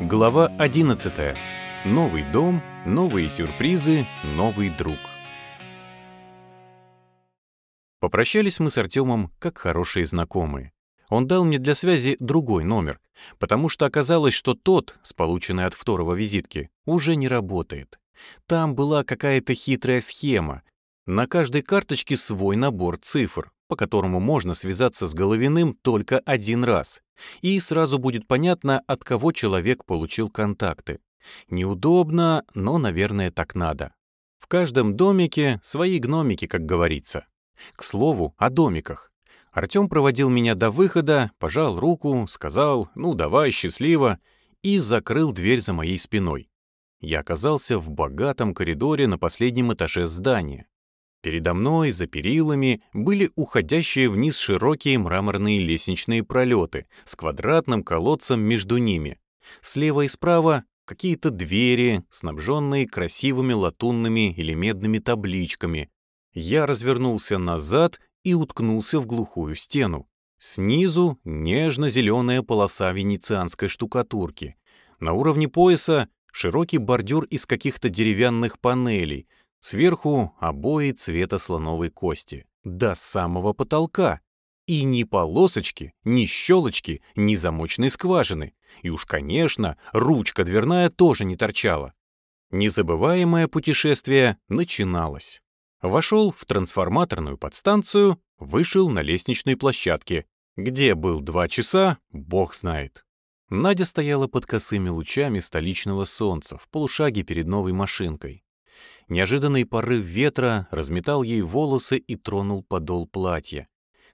Глава 11. Новый дом, новые сюрпризы, новый друг. Попрощались мы с Артемом как хорошие знакомые. Он дал мне для связи другой номер, потому что оказалось, что тот, с полученной от второго визитки, уже не работает. Там была какая-то хитрая схема. На каждой карточке свой набор цифр, по которому можно связаться с Головиным только один раз, и сразу будет понятно, от кого человек получил контакты. Неудобно, но, наверное, так надо. В каждом домике свои гномики, как говорится. К слову, о домиках. Артем проводил меня до выхода, пожал руку, сказал «ну давай, счастливо» и закрыл дверь за моей спиной. Я оказался в богатом коридоре на последнем этаже здания. Передо мной, за перилами, были уходящие вниз широкие мраморные лестничные пролеты с квадратным колодцем между ними. Слева и справа какие-то двери, снабженные красивыми латунными или медными табличками. Я развернулся назад и уткнулся в глухую стену. Снизу нежно-зеленая полоса венецианской штукатурки. На уровне пояса широкий бордюр из каких-то деревянных панелей — Сверху обои цвета слоновой кости, до самого потолка. И ни полосочки, ни щелочки, ни замочной скважины. И уж, конечно, ручка дверная тоже не торчала. Незабываемое путешествие начиналось. Вошел в трансформаторную подстанцию, вышел на лестничной площадке. Где был два часа, бог знает. Надя стояла под косыми лучами столичного солнца в полушаге перед новой машинкой. Неожиданный порыв ветра разметал ей волосы и тронул подол платья.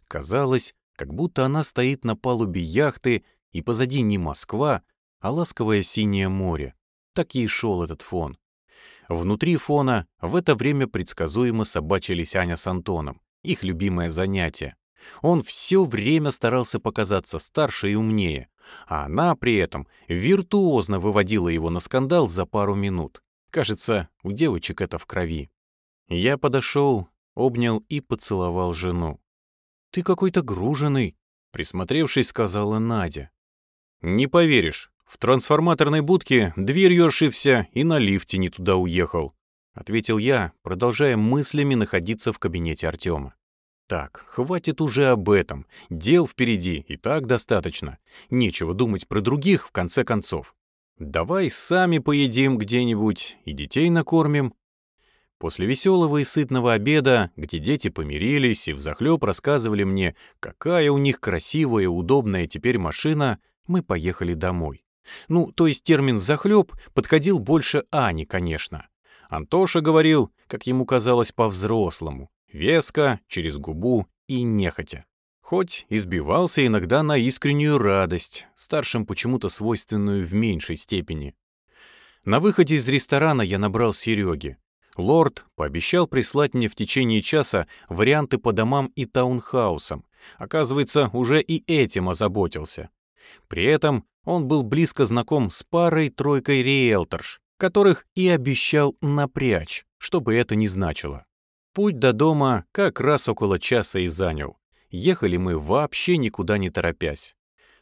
Казалось, как будто она стоит на палубе яхты, и позади не Москва, а ласковое синее море. Так и шел этот фон. Внутри фона в это время предсказуемо собачились Аня с Антоном, их любимое занятие. Он все время старался показаться старше и умнее, а она при этом виртуозно выводила его на скандал за пару минут. Кажется, у девочек это в крови. Я подошел, обнял и поцеловал жену. «Ты какой-то груженный», — присмотревшись, сказала Надя. «Не поверишь, в трансформаторной будке дверью ошибся и на лифте не туда уехал», — ответил я, продолжая мыслями находиться в кабинете Артема. «Так, хватит уже об этом. Дел впереди и так достаточно. Нечего думать про других, в конце концов. Давай сами поедим где-нибудь и детей накормим. После веселого и сытного обеда, где дети помирились и взахлеб рассказывали мне, какая у них красивая и удобная теперь машина, мы поехали домой. Ну, то есть термин «захлеб» подходил больше Ани, конечно. Антоша говорил, как ему казалось по-взрослому, веско, через губу и нехотя. Хоть избивался иногда на искреннюю радость, старшим почему-то свойственную в меньшей степени. На выходе из ресторана я набрал Сереги. Лорд пообещал прислать мне в течение часа варианты по домам и таунхаусам. Оказывается, уже и этим озаботился. При этом он был близко знаком с парой-тройкой риэлторш, которых и обещал напрячь, чтобы это не значило. Путь до дома как раз около часа и занял. Ехали мы вообще никуда не торопясь.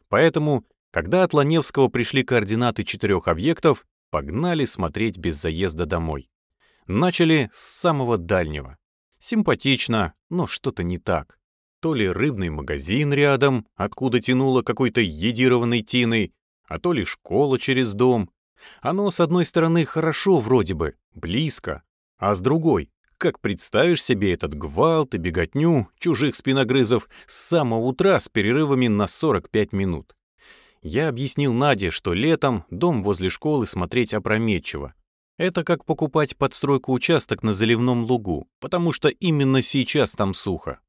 Поэтому, когда от Ланевского пришли координаты четырех объектов, погнали смотреть без заезда домой. Начали с самого дальнего. Симпатично, но что-то не так. То ли рыбный магазин рядом, откуда тянуло какой-то едированной тиной, а то ли школа через дом. Оно, с одной стороны, хорошо вроде бы, близко, а с другой как представишь себе этот гвалт и беготню чужих спиногрызов с самого утра с перерывами на 45 минут? Я объяснил Наде, что летом дом возле школы смотреть опрометчиво. Это как покупать подстройку участок на заливном лугу, потому что именно сейчас там сухо.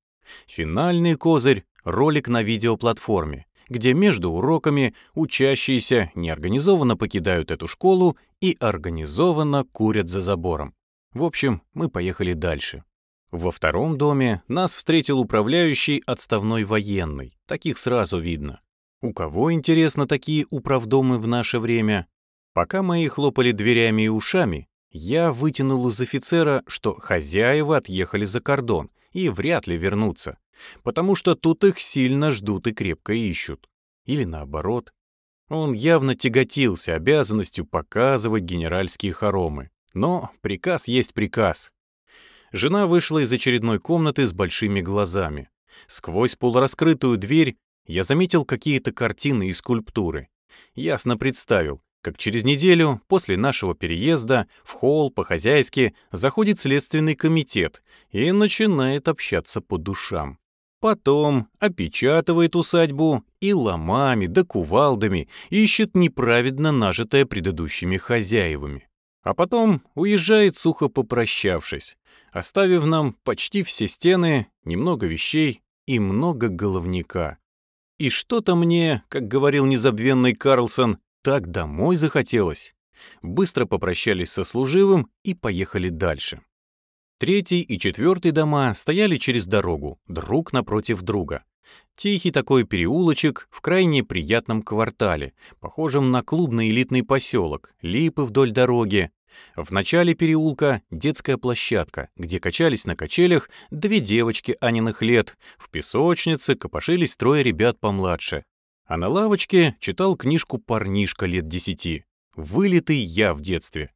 Финальный козырь — ролик на видеоплатформе, где между уроками учащиеся неорганизованно покидают эту школу и организованно курят за забором. В общем, мы поехали дальше. Во втором доме нас встретил управляющий отставной военный. Таких сразу видно. У кого, интересно, такие управдомы в наше время? Пока мои хлопали дверями и ушами, я вытянул из офицера, что хозяева отъехали за кордон и вряд ли вернутся, потому что тут их сильно ждут и крепко ищут. Или наоборот. Он явно тяготился обязанностью показывать генеральские хоромы. Но приказ есть приказ. Жена вышла из очередной комнаты с большими глазами. Сквозь полураскрытую дверь я заметил какие-то картины и скульптуры. Ясно представил, как через неделю после нашего переезда в холл по-хозяйски заходит следственный комитет и начинает общаться по душам. Потом опечатывает усадьбу и ломами да кувалдами ищет неправедно нажитое предыдущими хозяевами. А потом уезжает сухо попрощавшись, оставив нам почти все стены, немного вещей и много головника. И что-то мне, как говорил незабвенный Карлсон, так домой захотелось. Быстро попрощались со служивым и поехали дальше. Третий и четвертый дома стояли через дорогу, друг напротив друга. Тихий такой переулочек в крайне приятном квартале, похожем на клубный элитный поселок, липы вдоль дороги. В начале переулка детская площадка, где качались на качелях две девочки Аниных лет, в песочнице копошились трое ребят помладше. А на лавочке читал книжку парнишка лет десяти. Вылитый я в детстве.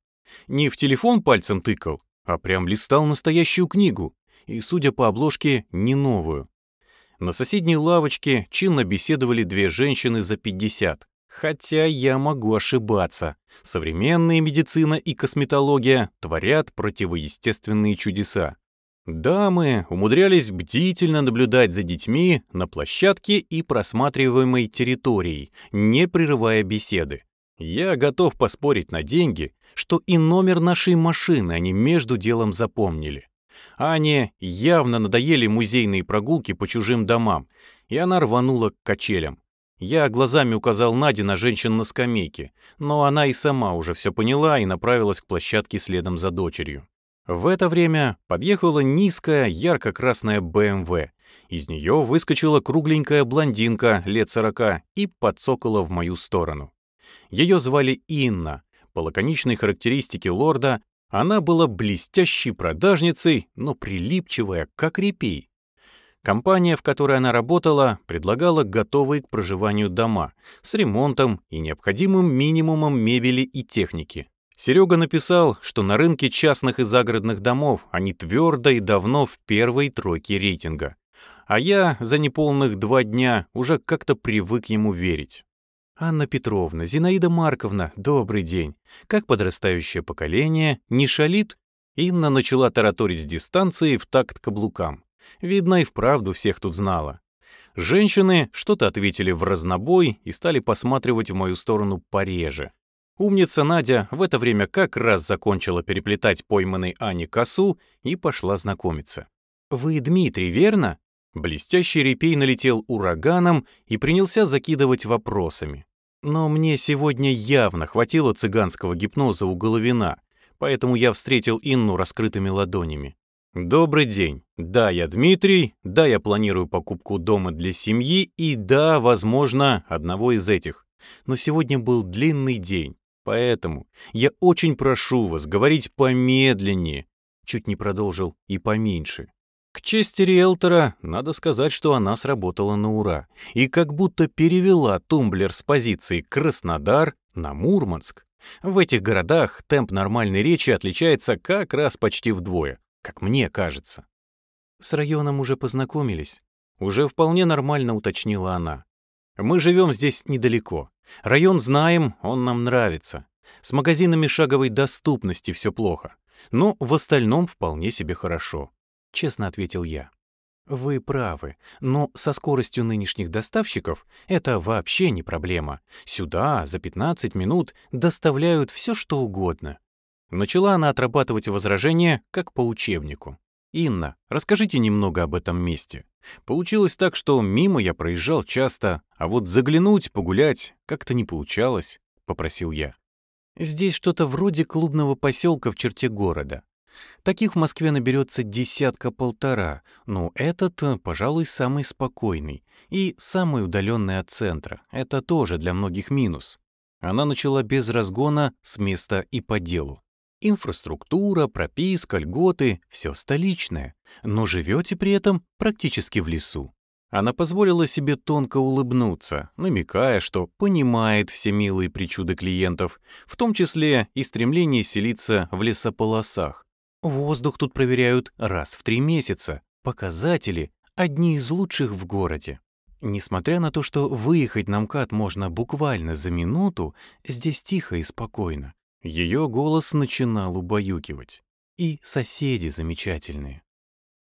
Не в телефон пальцем тыкал, а прям листал настоящую книгу, и, судя по обложке, не новую. На соседней лавочке чинно беседовали две женщины за 50. Хотя я могу ошибаться. Современная медицина и косметология творят противоестественные чудеса. Дамы умудрялись бдительно наблюдать за детьми на площадке и просматриваемой территорией, не прерывая беседы. Я готов поспорить на деньги, что и номер нашей машины они между делом запомнили. Ане явно надоели музейные прогулки по чужим домам, и она рванула к качелям. Я глазами указал Наде на женщин на скамейке, но она и сама уже все поняла и направилась к площадке следом за дочерью. В это время подъехала низкая ярко-красная БМВ. Из нее выскочила кругленькая блондинка лет сорока и подсокала в мою сторону. Ее звали Инна, по лаконичной характеристике лорда, она была блестящей продажницей, но прилипчивая, как репей. Компания, в которой она работала, предлагала готовые к проживанию дома с ремонтом и необходимым минимумом мебели и техники. Серега написал, что на рынке частных и загородных домов они твердо и давно в первой тройке рейтинга. А я за неполных два дня уже как-то привык ему верить. «Анна Петровна, Зинаида Марковна, добрый день. Как подрастающее поколение, не шалит?» Инна начала тараторить с дистанции в такт каблукам. Видно, и вправду всех тут знала. Женщины что-то ответили в разнобой и стали посматривать в мою сторону пореже. Умница Надя в это время как раз закончила переплетать пойманной Ане косу и пошла знакомиться. «Вы Дмитрий, верно?» Блестящий репей налетел ураганом и принялся закидывать вопросами. Но мне сегодня явно хватило цыганского гипноза у Головина, поэтому я встретил Инну раскрытыми ладонями. «Добрый день. Да, я Дмитрий, да, я планирую покупку дома для семьи, и да, возможно, одного из этих. Но сегодня был длинный день, поэтому я очень прошу вас говорить помедленнее». Чуть не продолжил и поменьше. К чести риэлтора, надо сказать, что она сработала на ура и как будто перевела тумблер с позиции Краснодар на Мурманск. В этих городах темп нормальной речи отличается как раз почти вдвое, как мне кажется. С районом уже познакомились. Уже вполне нормально уточнила она. Мы живем здесь недалеко. Район знаем, он нам нравится. С магазинами шаговой доступности все плохо. Но в остальном вполне себе хорошо честно ответил я. Вы правы, но со скоростью нынешних доставщиков это вообще не проблема. Сюда за 15 минут доставляют все, что угодно. Начала она отрабатывать возражения, как по учебнику. «Инна, расскажите немного об этом месте. Получилось так, что мимо я проезжал часто, а вот заглянуть, погулять как-то не получалось», — попросил я. «Здесь что-то вроде клубного поселка в черте города. Таких в Москве наберется десятка-полтора, но этот, э, пожалуй, самый спокойный и самый удаленный от центра. Это тоже для многих минус. Она начала без разгона, с места и по делу. Инфраструктура, прописка, льготы — все столичное, но живете при этом практически в лесу. Она позволила себе тонко улыбнуться, намекая, что понимает все милые причуды клиентов, в том числе и стремление селиться в лесополосах. Воздух тут проверяют раз в три месяца. Показатели — одни из лучших в городе. Несмотря на то, что выехать на МКАД можно буквально за минуту, здесь тихо и спокойно. Ее голос начинал убаюкивать. И соседи замечательные.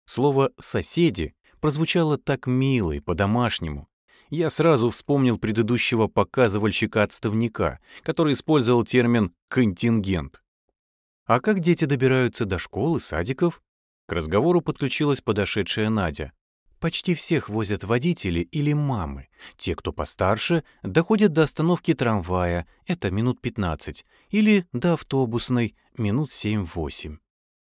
Слово «соседи» прозвучало так мило и по-домашнему. Я сразу вспомнил предыдущего показывальщика-отставника, который использовал термин «контингент». А как дети добираются до школы, садиков? К разговору подключилась подошедшая Надя. Почти всех возят водители или мамы. Те, кто постарше, доходят до остановки трамвая, это минут 15, или до автобусной, минут 7-8.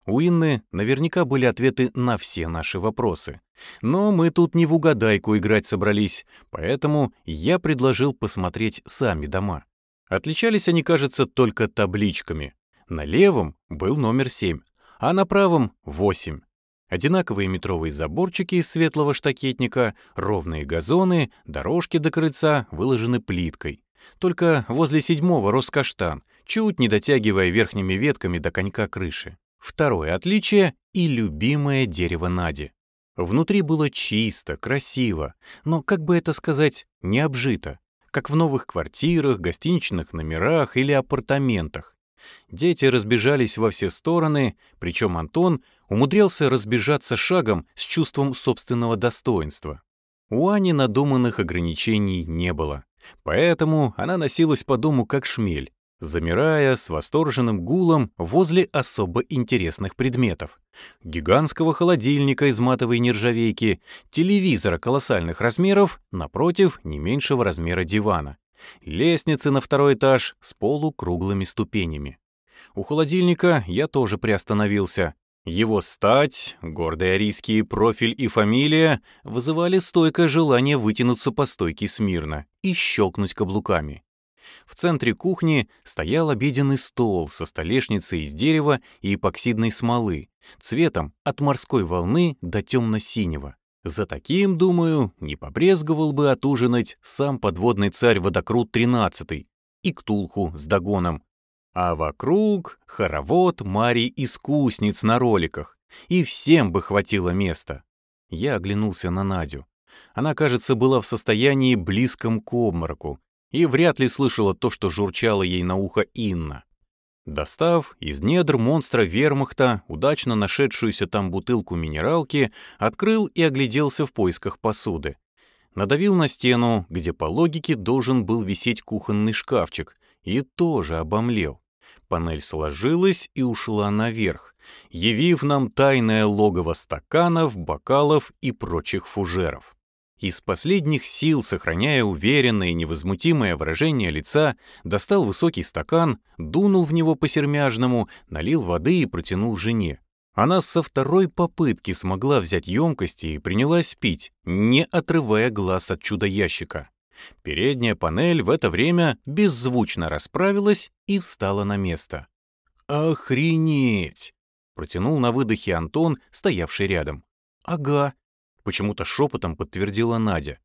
У Инны наверняка были ответы на все наши вопросы. Но мы тут не в угадайку играть собрались, поэтому я предложил посмотреть сами дома. Отличались они, кажется, только табличками. На левом был номер 7, а на правом — 8. Одинаковые метровые заборчики из светлого штакетника, ровные газоны, дорожки до крыльца выложены плиткой. Только возле седьмого рос каштан, чуть не дотягивая верхними ветками до конька крыши. Второе отличие — и любимое дерево Нади. Внутри было чисто, красиво, но, как бы это сказать, не обжито, как в новых квартирах, гостиничных номерах или апартаментах. Дети разбежались во все стороны, причем Антон умудрялся разбежаться шагом с чувством собственного достоинства. У Ани надуманных ограничений не было, поэтому она носилась по дому как шмель, замирая с восторженным гулом возле особо интересных предметов. Гигантского холодильника из матовой нержавейки, телевизора колоссальных размеров, напротив, не меньшего размера дивана, лестницы на второй этаж с полукруглыми ступенями. У холодильника я тоже приостановился. Его стать, гордый арийский профиль и фамилия вызывали стойкое желание вытянуться по стойке смирно и щелкнуть каблуками. В центре кухни стоял обеденный стол со столешницей из дерева и эпоксидной смолы, цветом от морской волны до темно-синего. За таким, думаю, не побрезговал бы отужинать сам подводный царь Водокрут XIII и Ктулху с Дагоном. А вокруг хоровод Марий-искусниц на роликах, и всем бы хватило места. Я оглянулся на Надю. Она, кажется, была в состоянии близком к обмороку, и вряд ли слышала то, что журчало ей на ухо Инна. Достав из недр монстра вермахта удачно нашедшуюся там бутылку минералки, открыл и огляделся в поисках посуды. Надавил на стену, где по логике должен был висеть кухонный шкафчик, и тоже обомлел. Панель сложилась и ушла наверх, явив нам тайное логово стаканов, бокалов и прочих фужеров. Из последних сил, сохраняя уверенное и невозмутимое выражение лица, достал высокий стакан, дунул в него по-сермяжному, налил воды и протянул жене. Она со второй попытки смогла взять емкости и принялась пить, не отрывая глаз от чудо-ящика. Передняя панель в это время беззвучно расправилась и встала на место. «Охренеть!» — протянул на выдохе Антон, стоявший рядом. «Ага», Почему-то шепотом подтвердила Надя.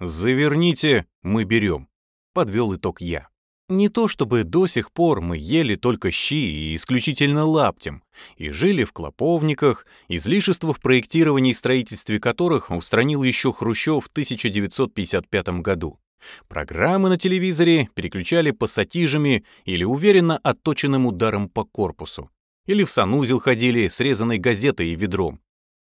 «Заверните, мы берем», — подвел итог я. Не то чтобы до сих пор мы ели только щи и исключительно лаптем, и жили в клоповниках, излишества в проектировании и строительстве которых устранил еще Хрущев в 1955 году. Программы на телевизоре переключали пассатижами или уверенно отточенным ударом по корпусу. Или в санузел ходили срезанной газетой и ведром.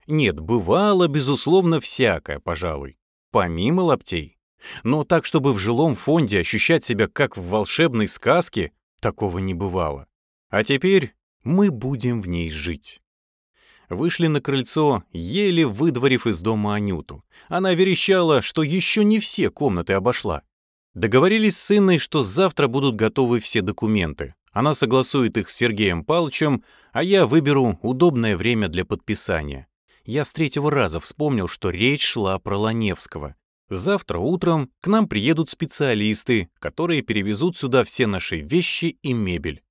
Нет, бывало, безусловно, всякое, пожалуй, помимо лаптей. Но так, чтобы в жилом фонде ощущать себя как в волшебной сказке, такого не бывало. А теперь мы будем в ней жить. Вышли на крыльцо, еле выдворив из дома Анюту. Она верещала, что еще не все комнаты обошла. Договорились с сыной, что завтра будут готовы все документы. Она согласует их с Сергеем Павловичем, а я выберу удобное время для подписания я с третьего раза вспомнил, что речь шла про Ланевского. Завтра утром к нам приедут специалисты, которые перевезут сюда все наши вещи и мебель.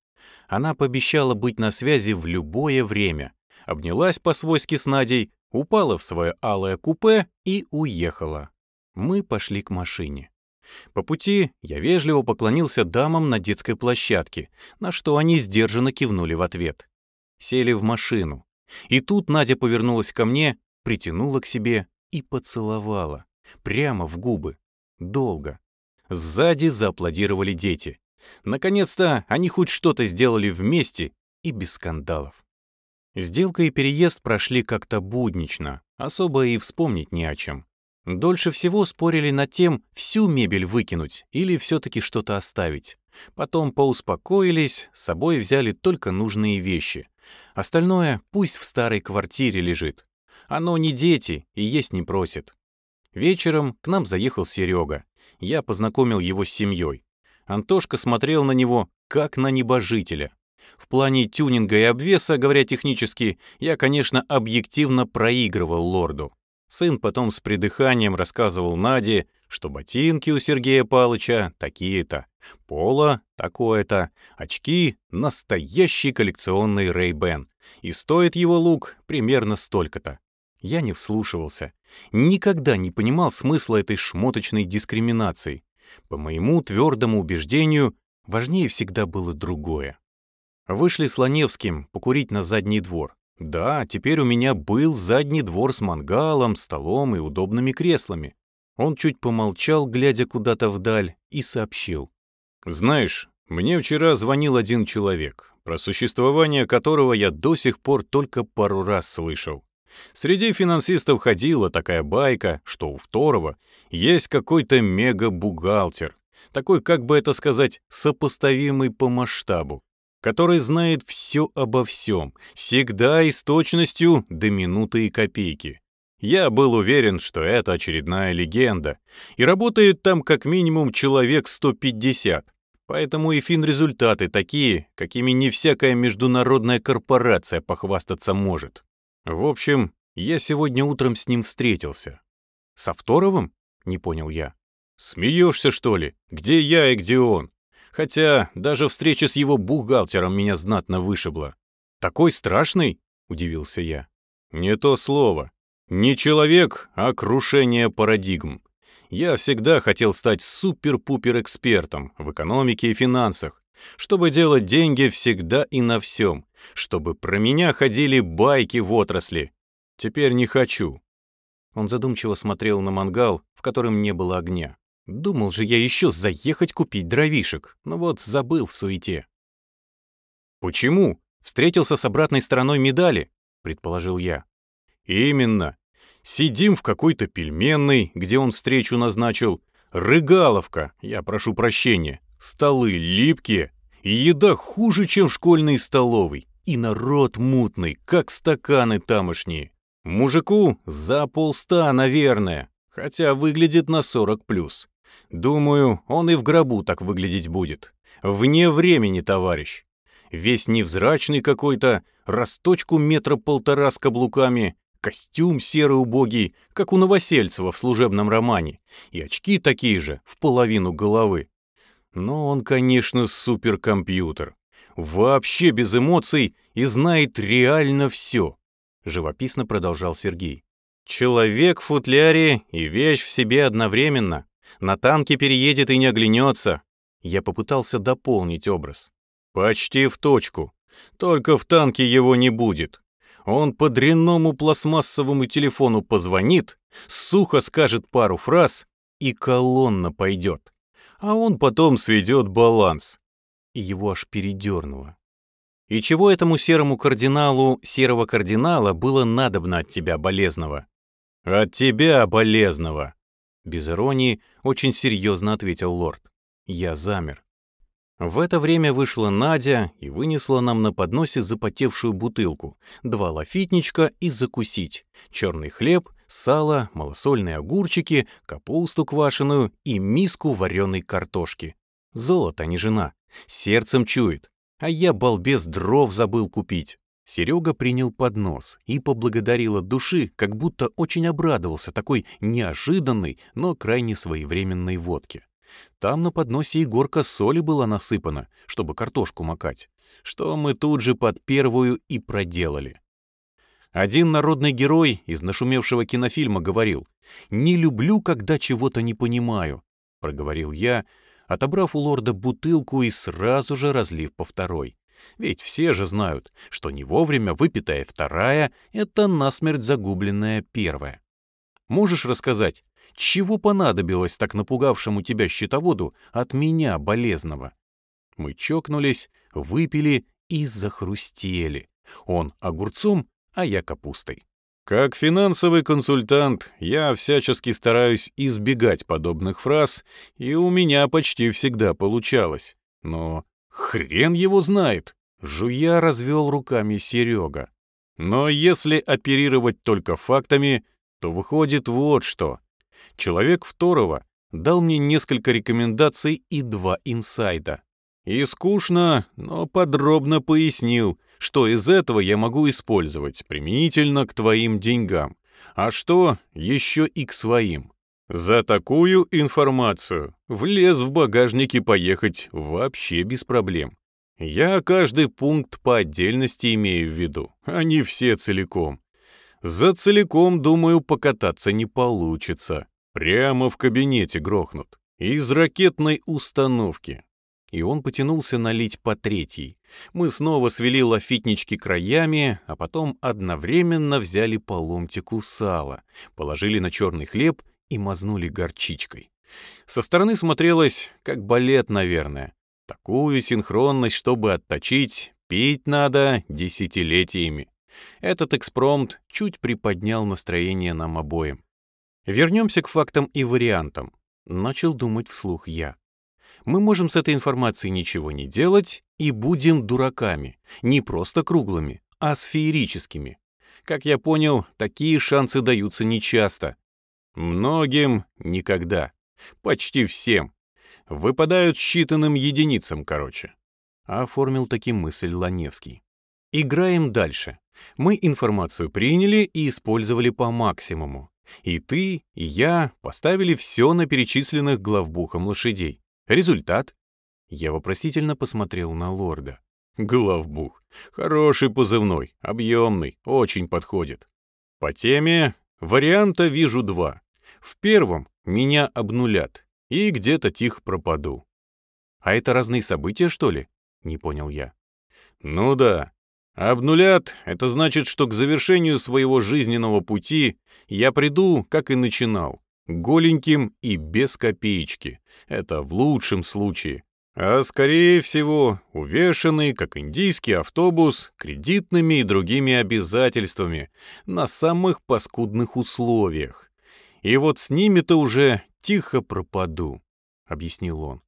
Она пообещала быть на связи в любое время. Обнялась по-свойски с Надей, упала в свое алое купе и уехала. Мы пошли к машине. По пути я вежливо поклонился дамам на детской площадке, на что они сдержанно кивнули в ответ. Сели в машину. И тут Надя повернулась ко мне, притянула к себе и поцеловала. Прямо в губы. Долго. Сзади зааплодировали дети. Наконец-то они хоть что-то сделали вместе и без скандалов. Сделка и переезд прошли как-то буднично, особо и вспомнить не о чем. Дольше всего спорили над тем, всю мебель выкинуть или все-таки что-то оставить. Потом поуспокоились, с собой взяли только нужные вещи. Остальное пусть в старой квартире лежит. Оно не дети и есть не просит. Вечером к нам заехал Серега. Я познакомил его с семьей. Антошка смотрел на него, как на небожителя. В плане тюнинга и обвеса, говоря технически, я, конечно, объективно проигрывал лорду. Сын потом с придыханием рассказывал Наде, что ботинки у Сергея Палыча такие-то, поло такое-то, очки — настоящий коллекционный Ray-Ban, и стоит его лук примерно столько-то. Я не вслушивался. Никогда не понимал смысла этой шмоточной дискриминации. По моему твердому убеждению, важнее всегда было другое. Вышли с Ланевским покурить на задний двор. Да, теперь у меня был задний двор с мангалом, столом и удобными креслами. Он чуть помолчал, глядя куда-то вдаль, и сообщил. «Знаешь, мне вчера звонил один человек, про существование которого я до сих пор только пару раз слышал. Среди финансистов ходила такая байка, что у второго есть какой-то мега-бухгалтер, такой, как бы это сказать, сопоставимый по масштабу который знает все обо всем, всегда и с точностью до минуты и копейки. Я был уверен, что это очередная легенда, и работает там как минимум человек 150, поэтому и фин-результаты такие, какими не всякая международная корпорация похвастаться может. В общем, я сегодня утром с ним встретился. Со Второвым? Не понял я. Смеешься, что ли? Где я и где он? Хотя даже встреча с его бухгалтером меня знатно вышибла. «Такой страшный?» — удивился я. «Не то слово. Не человек, а крушение парадигм. Я всегда хотел стать супер-пупер-экспертом в экономике и финансах, чтобы делать деньги всегда и на всем, чтобы про меня ходили байки в отрасли. Теперь не хочу». Он задумчиво смотрел на мангал, в котором не было огня. Думал же я еще заехать купить дровишек, но вот забыл в суете. «Почему? Встретился с обратной стороной медали», — предположил я. «Именно. Сидим в какой-то пельменной, где он встречу назначил. Рыгаловка, я прошу прощения. Столы липкие, и еда хуже, чем в школьной столовой. И народ мутный, как стаканы тамошние. Мужику за полста, наверное, хотя выглядит на 40 плюс. Думаю, он и в гробу так выглядеть будет. Вне времени, товарищ. Весь невзрачный какой-то, расточку метра полтора с каблуками, костюм серый убогий, как у Новосельцева в служебном романе, и очки такие же, в половину головы. Но он, конечно, суперкомпьютер. Вообще без эмоций и знает реально все. Живописно продолжал Сергей. Человек в футляре и вещь в себе одновременно. На танке переедет и не оглянется. Я попытался дополнить образ. Почти в точку. Только в танке его не будет. Он по дрянному пластмассовому телефону позвонит, сухо скажет пару фраз, и колонна пойдет. А он потом сведет баланс. И его аж передернуло. И чего этому серому кардиналу серого кардинала было надобно от тебя, болезного? От тебя, болезного, без иронии, очень серьезно ответил лорд. Я замер. В это время вышла Надя и вынесла нам на подносе запотевшую бутылку, два лафитничка и закусить, черный хлеб, сало, малосольные огурчики, капусту квашеную и миску вареной картошки. Золото, а не жена. Сердцем чует. А я, балбес, дров забыл купить. Серега принял поднос и поблагодарил от души, как будто очень обрадовался такой неожиданной, но крайне своевременной водке. Там на подносе и горка соли была насыпана, чтобы картошку макать, что мы тут же под первую и проделали. Один народный герой из нашумевшего кинофильма говорил «Не люблю, когда чего-то не понимаю», — проговорил я, отобрав у лорда бутылку и сразу же разлив по второй. Ведь все же знают, что не вовремя выпитая вторая — это насмерть загубленная первая. Можешь рассказать, чего понадобилось так напугавшему тебя счетоводу от меня, болезного? Мы чокнулись, выпили и захрустели. Он огурцом, а я капустой. Как финансовый консультант, я всячески стараюсь избегать подобных фраз, и у меня почти всегда получалось. Но хрен его знает. Жуя развел руками Серега. Но если оперировать только фактами, то выходит вот что. Человек второго дал мне несколько рекомендаций и два инсайда. И скучно, но подробно пояснил, что из этого я могу использовать применительно к твоим деньгам, а что еще и к своим. За такую информацию влез в багажнике поехать вообще без проблем. Я каждый пункт по отдельности имею в виду, а не все целиком. За целиком, думаю, покататься не получится. Прямо в кабинете грохнут. Из ракетной установки и он потянулся налить по третьей. Мы снова свели лафитнички краями, а потом одновременно взяли по ломтику сала, положили на черный хлеб и мазнули горчичкой. Со стороны смотрелось, как балет, наверное. Такую синхронность, чтобы отточить, пить надо десятилетиями. Этот экспромт чуть приподнял настроение нам обоим. Вернемся к фактам и вариантам. Начал думать вслух я мы можем с этой информацией ничего не делать и будем дураками, не просто круглыми, а сферическими. Как я понял, такие шансы даются нечасто. Многим — никогда. Почти всем. Выпадают считанным единицам, короче. Оформил таким мысль Ланевский. Играем дальше. Мы информацию приняли и использовали по максимуму. И ты, и я поставили все на перечисленных главбухом лошадей. Результат? Я вопросительно посмотрел на лорда. Главбух. Хороший позывной, объемный, очень подходит. По теме варианта вижу два. В первом меня обнулят и где-то тихо пропаду. А это разные события, что ли? Не понял я. Ну да. Обнулят — это значит, что к завершению своего жизненного пути я приду, как и начинал, голеньким и без копеечки. Это в лучшем случае. А скорее всего, увешанный, как индийский автобус, кредитными и другими обязательствами на самых паскудных условиях. И вот с ними-то уже тихо пропаду, — объяснил он.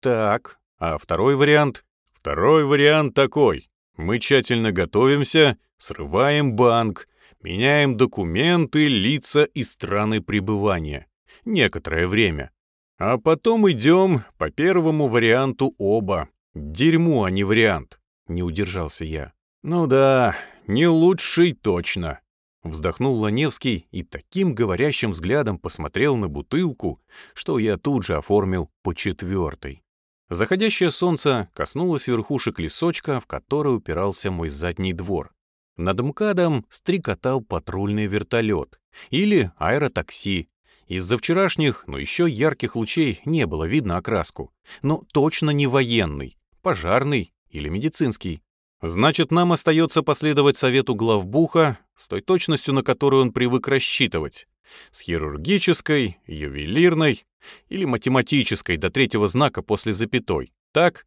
Так, а второй вариант? Второй вариант такой. Мы тщательно готовимся, срываем банк, меняем документы, лица и страны пребывания. Некоторое время. А потом идем по первому варианту оба. Дерьмо, а не вариант. Не удержался я. Ну да, не лучший точно. Вздохнул Ланевский и таким говорящим взглядом посмотрел на бутылку, что я тут же оформил по четвертой. Заходящее солнце коснулось верхушек лесочка, в который упирался мой задний двор. Над МКАДом стрекотал патрульный вертолет или аэротакси. Из-за вчерашних, но еще ярких лучей не было видно окраску. Но точно не военный, пожарный или медицинский. Значит, нам остается последовать совету главбуха с той точностью, на которую он привык рассчитывать. С хирургической, ювелирной или математической до третьего знака после запятой. Так?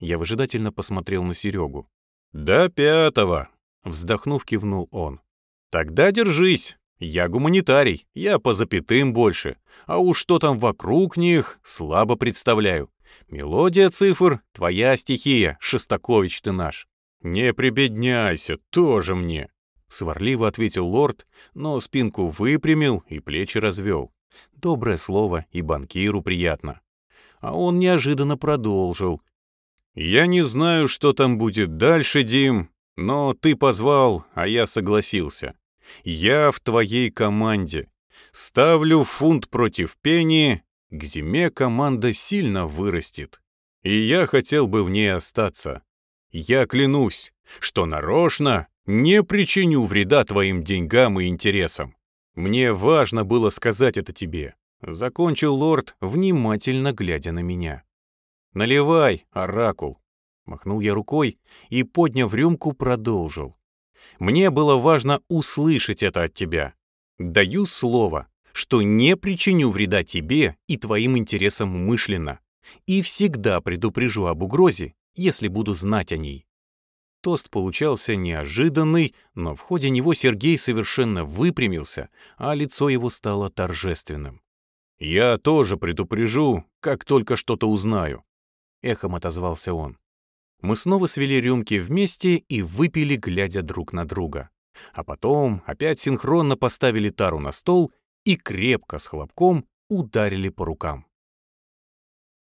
Я выжидательно посмотрел на Серегу. «До пятого», Вздохнув, кивнул он. «Тогда держись. Я гуманитарий, я по запятым больше. А уж что там вокруг них, слабо представляю. Мелодия цифр — твоя стихия, Шестакович ты наш». «Не прибедняйся, тоже мне», — сварливо ответил лорд, но спинку выпрямил и плечи развел. Доброе слово и банкиру приятно. А он неожиданно продолжил. «Я не знаю, что там будет дальше, Дим, но ты позвал, а я согласился. Я в твоей команде. Ставлю фунт против пени, к зиме команда сильно вырастет. И я хотел бы в ней остаться. Я клянусь, что нарочно не причиню вреда твоим деньгам и интересам. Мне важно было сказать это тебе. Закончил лорд, внимательно глядя на меня. «Наливай, оракул!» Махнул я рукой и, подняв рюмку, продолжил. «Мне было важно услышать это от тебя. Даю слово, что не причиню вреда тебе и твоим интересам умышленно, и всегда предупрежу об угрозе, если буду знать о ней. Тост получался неожиданный, но в ходе него Сергей совершенно выпрямился, а лицо его стало торжественным. «Я тоже предупрежу, как только что-то узнаю», — эхом отозвался он. Мы снова свели рюмки вместе и выпили, глядя друг на друга. А потом опять синхронно поставили тару на стол и крепко с хлопком ударили по рукам.